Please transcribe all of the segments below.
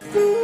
Kendi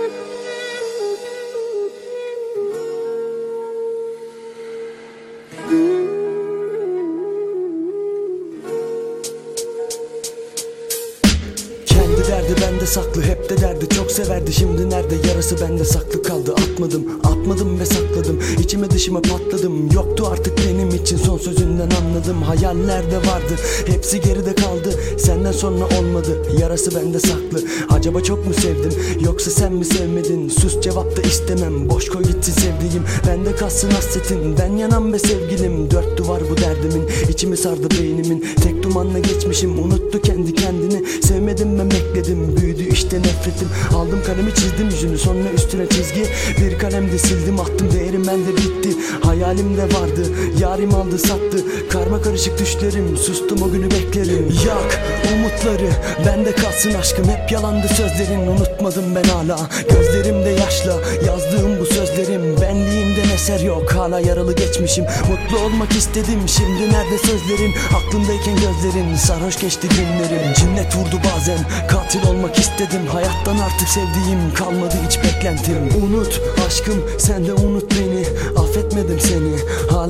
derdi bende saklı hep de derdi çok severdi. Şimdi nerede? Yarası bende saklı kaldı. Atmadım atmadım ve sakladım. İçime dışıma patladım. Yoktu artık benim için. Son sözünden anladım. Hayallerde vardı. Hepsi geride kaldı. Senden sonra olmadı. Yarası bende saklı. Acaba çok mu sevdim? Yoksa sen mi sevmedin? Sus cevap da istemem. Boş koy gitsin sevdiğim. Bende kalsın hasretin. Ben yanan be sevgilim. Dört duvar bu derdimin. İçimi sardı beynimin. Tek dumanla geçmişim. Unuttu kendi kendini. Sevmedim ben bekledim büyüdü işte nefretim. Aldım kalemi çizdim yüzünü sonra üstüne çizgi. Bir kalemde sildim attım değerim bende bitti. Hayalimde vardı yarim aldı sattı. Karma karışık düşlerim sustum o günü beklerim. Yak umutları bende kalsın aşkım. Hep yalandı sözlerin unutmadım ben hala. Gözlerimde yaşla yazdığım bu sözlerim. Benliğimden eser yok hala yaralı geçmişim. Mutlu olmak istedim şimdi nerede sözlerin? Aklımdayken gözlerin sarhoş geçti günlerim. Cinnet vurdu bazen katil olmak istedim. Hayattan artık sevdiğim kalmadı hiç beklentim. Unut aşkım sen de unut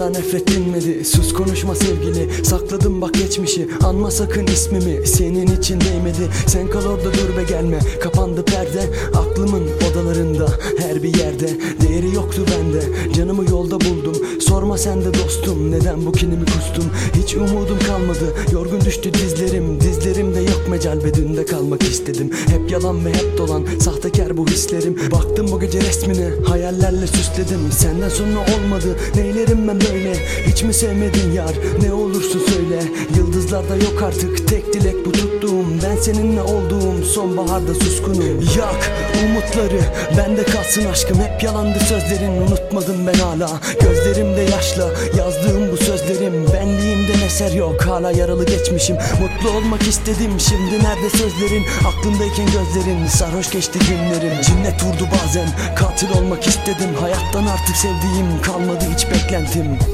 hala nefret dinmedi Sus konuşma sevgili. Sakladım bak geçmişi. Anma sakın ismimi. Senin için değmedi. Sen kal orada dur ve gelme. Kapandı perde Aklımın odalarında. Her bir yerde Değeri yoktu bende. Canımı yolda buldum. Sorma sen de dostum. Neden bu kinimi kustum? Hiç umudum kalmadı. Yorgun düştü dizlerim. Dizlerimde yok mecal ve dünde kalmak istedim. Hep yalan ve hep dolan. Sahtekar bu hislerim. Baktım bu gece resmine hayallerle süsledim. Senden sonra olmadı. Neylerim ben böyle Hiç mi sevmedin yar? Ne olursun söyle. Yıldızlarda yok artık. Tek dilek bu tuttuğum. Ben seninle olduğum sonbaharda suskunum. Yak umutları. Bende kalsın aşkım. Hep yalandı sözlerin. Unutmadım ben hala. Gözlerimde yaşla yazdığım bu sözlerim. Benliğimden eser yok. Hala yaralı geçmişim. Mutlu olmak istedim. Şimdi nerede sözlerin? Aklımdayken gözlerin. Sarhoş geçti günlerim. Cinnet vurdu bazen. Katil olmak istedim. Hayattan artık sevdiğim kalmadı hiç beklentim